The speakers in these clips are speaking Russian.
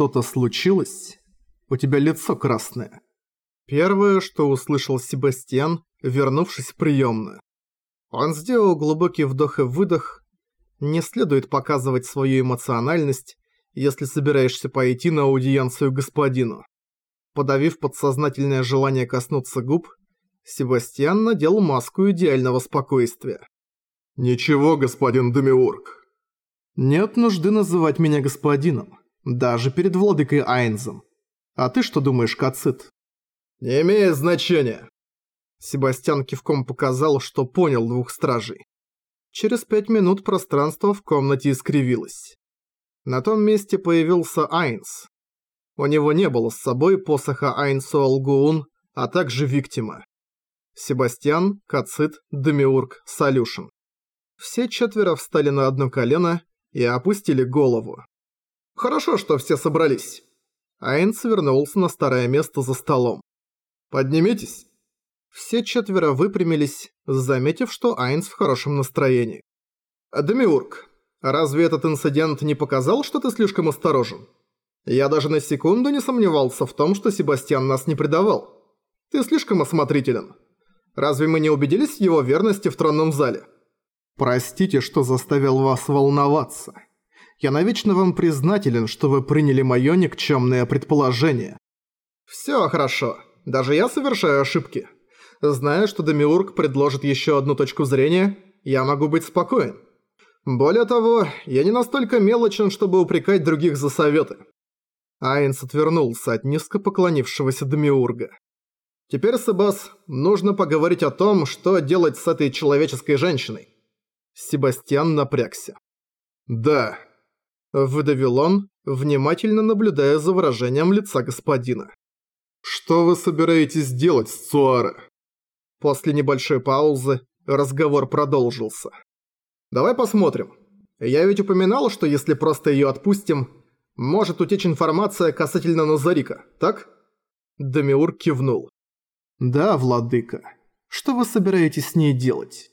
Что-то случилось? У тебя лицо красное. Первое, что услышал Себастьян, вернувшись в приемную. Он сделал глубокий вдох и выдох. Не следует показывать свою эмоциональность, если собираешься пойти на аудиенцию господину. Подавив подсознательное желание коснуться губ, Себастьян надел маску идеального спокойствия. «Ничего, господин Демиург». «Нет нужды называть меня господином, даже перед владыкой Айнзом. А ты что думаешь, Кацит?» «Не имеет значения». Себастьян кивком показал, что понял двух стражей. Через пять минут пространство в комнате искривилось. На том месте появился Айнс. У него не было с собой посоха Айнсу Алгуун, а также Виктима. Себастьян, Кацит, Демиург, Солюшен. Все четверо встали на одно колено и опустили голову. «Хорошо, что все собрались». Айнс вернулся на старое место за столом. «Поднимитесь». Все четверо выпрямились, заметив, что Айнс в хорошем настроении. «Демиург, разве этот инцидент не показал, что ты слишком осторожен? Я даже на секунду не сомневался в том, что Себастьян нас не предавал. Ты слишком осмотрителен. Разве мы не убедились в его верности в тронном зале?» «Простите, что заставил вас волноваться. Я навечно вам признателен, что вы приняли моё никчёмное предположение». «Всё хорошо. Даже я совершаю ошибки. Зная, что Демиург предложит ещё одну точку зрения, я могу быть спокоен. Более того, я не настолько мелочен, чтобы упрекать других за советы». Айнс отвернулся от низко поклонившегося Демиурга. Теперь, Себас, нужно поговорить о том, что делать с этой человеческой женщиной. Себастьян напрягся. «Да», – выдавил он, внимательно наблюдая за выражением лица господина. «Что вы собираетесь делать с Цуаре?» После небольшой паузы разговор продолжился. «Давай посмотрим. Я ведь упоминал, что если просто её отпустим, может утечь информация касательно Назарика, так?» Демиур кивнул. «Да, владыка. Что вы собираетесь с ней делать?»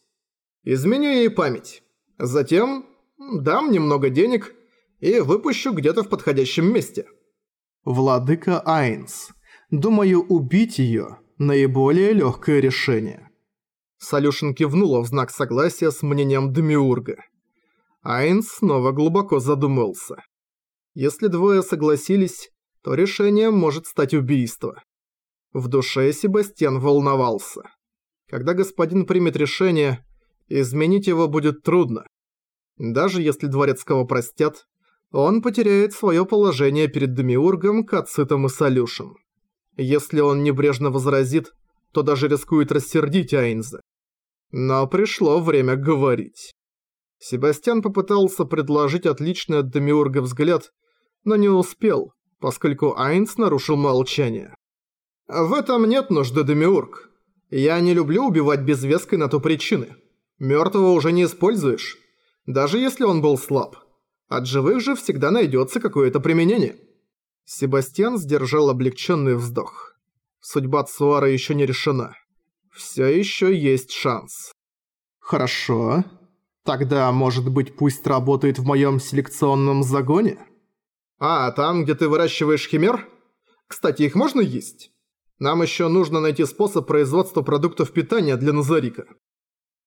«Изменю ей память. Затем дам немного денег и выпущу где-то в подходящем месте». «Владыка Айнс. Думаю, убить её – наиболее лёгкое решение». Солюшин кивнула в знак согласия с мнением Демиурга. Айнс снова глубоко задумался. Если двое согласились, то решением может стать убийство. В душе Себастьян волновался. Когда господин примет решение, изменить его будет трудно. Даже если Дворецкого простят, он потеряет свое положение перед Демиургом, Кацитом и Солюшем. Если он небрежно возразит, то даже рискует рассердить Айнза. Но пришло время говорить. Себастьян попытался предложить отличный от Демиурга взгляд, но не успел, поскольку Айнс нарушил молчание. В этом нет нужды, Демиург. Я не люблю убивать без веской на то причины. Мёртвого уже не используешь, даже если он был слаб. От живых же всегда найдётся какое-то применение. Себастьян сдержал облегчённый вздох. Судьба Цуара ещё не решена. Всё ещё есть шанс. Хорошо. Тогда, может быть, пусть работает в моём селекционном загоне? А, там, где ты выращиваешь химер? Кстати, их можно есть? Нам еще нужно найти способ производства продуктов питания для Назарика.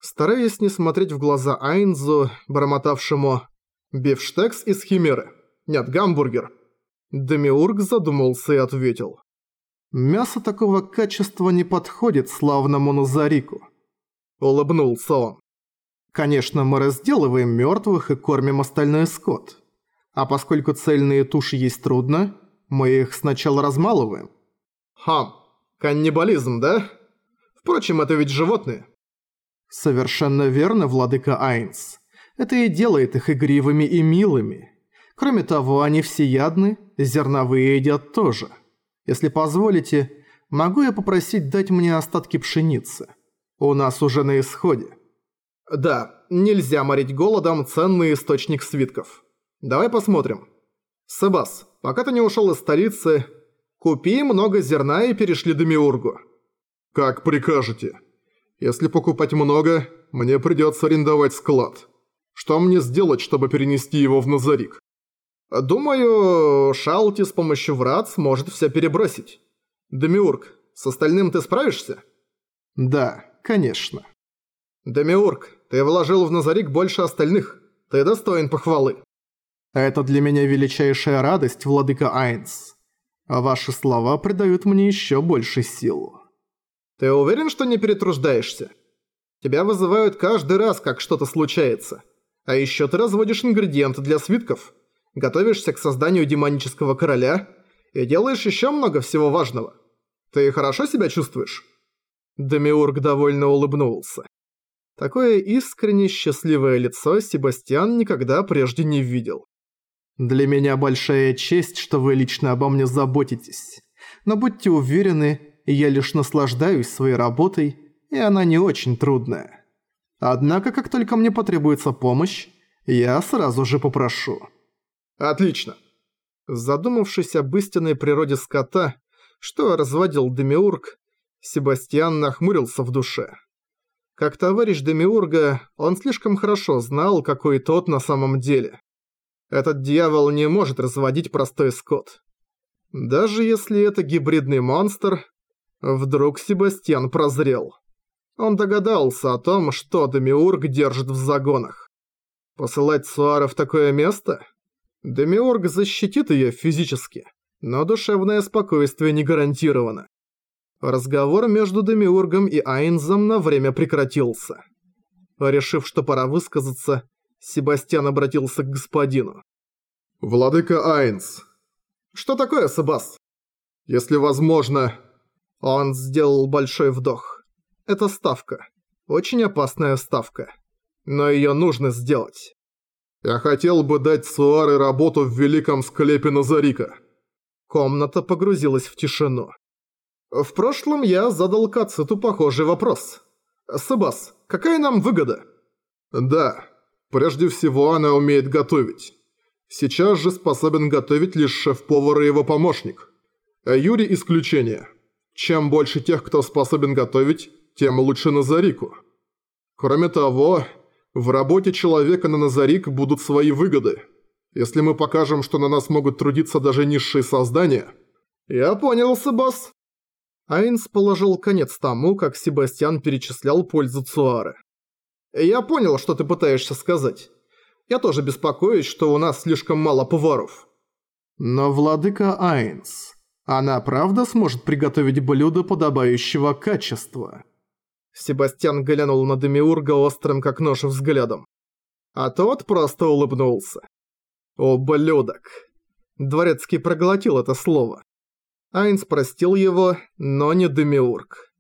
Стараясь не смотреть в глаза Айнзу, бормотавшему «Бифштекс из химеры. Нет, гамбургер». Демиург задумался и ответил. «Мясо такого качества не подходит славному Назарику». Улыбнулся он. «Конечно, мы разделываем мертвых и кормим остальной скот. А поскольку цельные туши есть трудно, мы их сначала размалываем». «Хам, Каннибализм, да? Впрочем, это ведь животные. Совершенно верно, владыка Айнс. Это и делает их игривыми и милыми. Кроме того, они всеядны, зерновые едят тоже. Если позволите, могу я попросить дать мне остатки пшеницы? У нас уже на исходе. Да, нельзя морить голодом ценный источник свитков. Давай посмотрим. Себас, пока ты не ушел из столицы, Купи много зерна и перешли Демиургу». «Как прикажете. Если покупать много, мне придется арендовать склад. Что мне сделать, чтобы перенести его в Назарик?» Думаю, Шалти с помощью врат сможет все перебросить. Демиург, с остальным ты справишься? Да, конечно. Демиург, ты вложил в Назарик больше остальных. Ты достоин похвалы. Это для меня величайшая радость, владыка Айнс. А ваши слова придают мне еще больше сил. Ты уверен, что не перетруждаешься? Тебя вызывают каждый раз, как что-то случается. А еще ты разводишь ингредиенты для свитков, готовишься к созданию демонического короля и делаешь еще много всего важного. Ты хорошо себя чувствуешь?» Демиург довольно улыбнулся. Такое искренне счастливое лицо Себастьян никогда прежде не видел. «Для меня большая честь, что вы лично обо мне заботитесь. Но будьте уверены, я лишь наслаждаюсь своей работой, и она не очень трудная. Однако, как только мне потребуется помощь, я сразу же попрошу». «Отлично». Задумавшись об истинной природе скота, что разводил Демиург, Себастьян нахмурился в душе. Как товарищ Демиурга, он слишком хорошо знал, какой тот на самом деле. Этот дьявол не может разводить простой скот. Даже если это гибридный монстр, вдруг Себастьян прозрел. Он догадался о том, что Демиург держит в загонах. Посылать Суара в такое место? Демиург защитит ее физически но душевное спокойствие не гарантировано. Разговор между Демиургом и Айнзом на время прекратился. Решив, что пора высказаться, Себастьян обратился к господину. «Владыка Айнз». «Что такое, Себас?» «Если возможно...» Он сделал большой вдох. Это ставка. Очень опасная ставка. Но её нужно сделать. «Я хотел бы дать Суаре работу в Великом Склепе Назарика». Комната погрузилась в тишину. В прошлом я задал Кациту похожий вопрос. «Себас, какая нам выгода?» «Да, прежде всего она умеет готовить. Сейчас же способен готовить лишь шеф-повар и его помощник. А Юрий исключение. Чем больше тех, кто способен готовить, тем лучше Назарику. Кроме того, в работе человека на Назарик будут свои выгоды». Если мы покажем, что на нас могут трудиться даже низшие создания...» «Я понял, Себас». Айнс положил конец тому, как Себастьян перечислял пользу Цуары. «Я понял, что ты пытаешься сказать. Я тоже беспокоюсь, что у нас слишком мало поваров». «Но владыка Айнс, она правда сможет приготовить блюдо подобающего качества?» Себастьян глянул на Демиурга острым как нож взглядом. А тот просто улыбнулся. «Ублюдок». Дворецкий проглотил это слово. Айнс простил его, но не Демиург.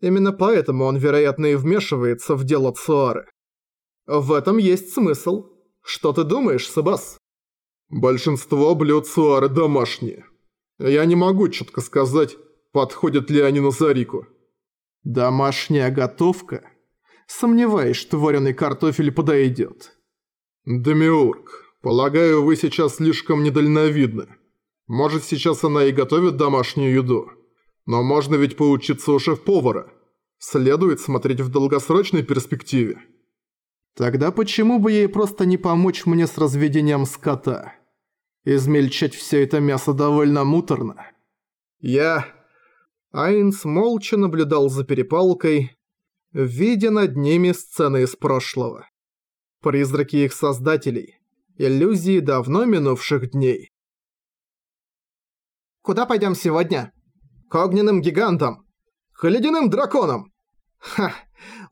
Именно поэтому он, вероятно, и вмешивается в дело Цуары. В этом есть смысл. Что ты думаешь, Себас? Большинство блюд Цуары домашние. Я не могу четко сказать, подходят ли они на Зарику. Домашняя готовка? Сомневаюсь, что вареный картофель подойдет. Демиург, «Полагаю, вы сейчас слишком недальновидны. Может, сейчас она и готовит домашнюю еду. Но можно ведь поучиться у шеф-повара. Следует смотреть в долгосрочной перспективе». Тогда почему бы ей просто не помочь мне с разведением скота? Измельчать все это мясо довольно муторно. Я... Айнс молча наблюдал за перепалкой, видя над ними сцены из прошлого. Призраки их создателей, иллюзии давно минувших дней. «Куда пойдем сегодня?» «К огненным гигантам! К ледяным драконам!» «Ха!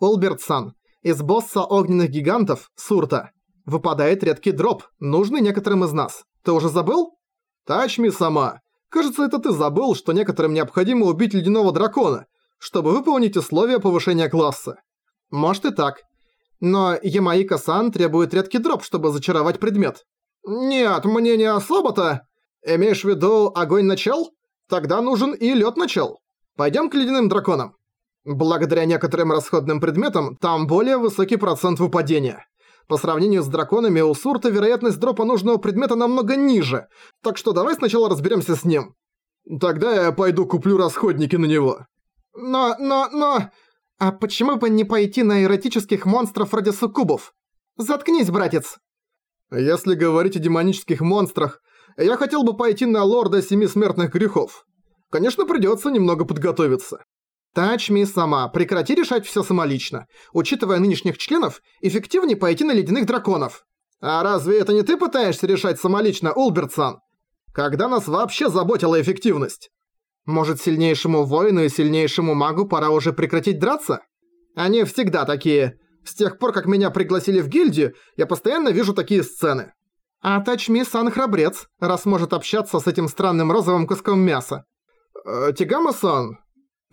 Олбертсан, из босса огненных гигантов, Сурта, выпадает редкий дроп, нужный некоторым из нас. Ты уже забыл?» «Тачми сама. Кажется, это ты забыл, что некоторым необходимо убить ледяного дракона, чтобы выполнить условия повышения класса. Может и так. Но Ямаика-сан требует редкий дроп, чтобы зачаровать предмет. Нет, мне не особо-то. Имеешь в виду огонь начал? Тогда нужен и лед начал. Пойдем к ледяным драконам. Благодаря некоторым расходным предметам, там более высокий процент выпадения. По сравнению с драконами, у Сурта вероятность дропа нужного предмета намного ниже, так что давай сначала разберемся с ним. Тогда я пойду куплю расходники на него. Но, но, но... А почему бы не пойти на эротических монстров вроде суккубов? Заткнись, братец. Если говорить о демонических монстрах, я хотел бы пойти на лорда семи смертных грехов. Конечно, придется немного подготовиться. Тачми сама, прекрати решать все самолично. Учитывая нынешних членов, эффективнее пойти на ледяных драконов. А разве это не ты пытаешься решать самолично, Улбертсон? Когда нас вообще заботила эффективность? Может, сильнейшему воину и сильнейшему магу пора уже прекратить драться? Они всегда такие. С тех пор, как меня пригласили в гильдию, я постоянно вижу такие сцены. А Тачми-сан храбрец, раз может общаться с этим странным розовым куском мяса. Э, Тигама-сан,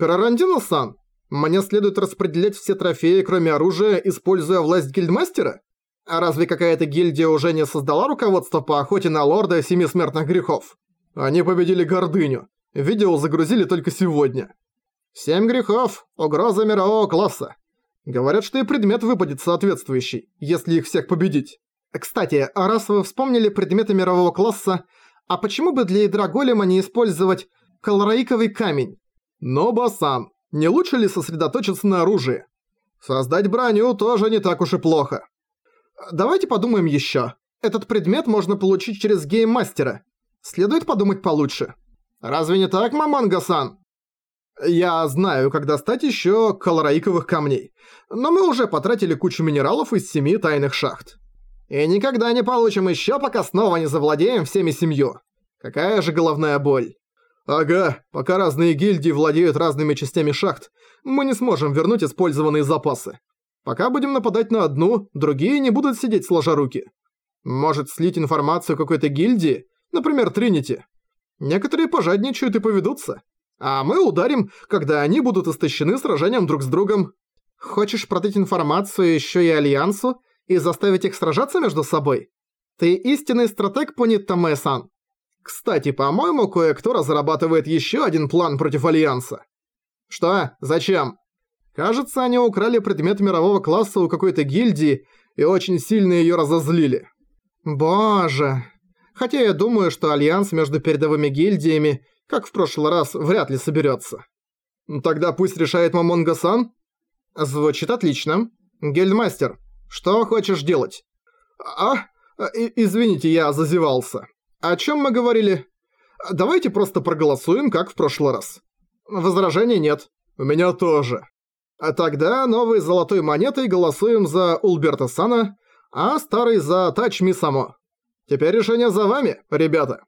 Карарандина-сан, мне следует распределять все трофеи, кроме оружия, используя власть гильдмастера? А разве какая-то гильдия уже не создала руководство по охоте на лорда семи смертных грехов? Они победили гордыню. Видео загрузили только сегодня. Семь грехов. Угроза мирового класса. Говорят, что и предмет выпадет соответствующий, если их всех победить. Кстати, а раз вы вспомнили предметы мирового класса, а почему бы для ядра голема не использовать колораиковый камень? Но, Басан, не лучше ли сосредоточиться на оружии? Создать броню тоже не так уж и плохо. Давайте подумаем еще. Этот предмет можно получить через гейммастера. Следует подумать получше. Разве не так, Маманга-сан? Я знаю, как достать еще колораиковых камней. Но мы уже потратили кучу минералов из семи тайных шахт. И никогда не получим еще, пока снова не завладеем всеми семью. Какая же головная боль. Ага, пока разные гильдии владеют разными частями шахт, мы не сможем вернуть использованные запасы. Пока будем нападать на одну, другие не будут сидеть сложа руки. Может слить информацию какой-то гильдии, например, Тринити. Некоторые пожадничают и поведутся. А мы ударим, когда они будут истощены сражением друг с другом. Хочешь продать информацию еще и Альянсу и заставить их сражаться между собой? Ты истинный стратег, Понит Таме-сан. Кстати, по-моему, кое-кто разрабатывает еще один план против Альянса. Что? Зачем? Кажется, они украли предмет мирового класса у какой-то гильдии и очень сильно ее разозлили. Боже. Хотя я думаю, что альянс между передовыми гильдиями, как в прошлый раз, вряд ли соберется. Тогда пусть решает Мамонга-сан. Звучит отлично. Гильдмастер, что хочешь делать? А? И извините, я зазевался. О чем мы говорили? Давайте просто проголосуем, как в прошлый раз. Возражений нет. У меня тоже. А тогда новой золотой монетой голосуем за Улберта Сана, а старый за Тач Ми Само. Теперь решение за вами, ребята.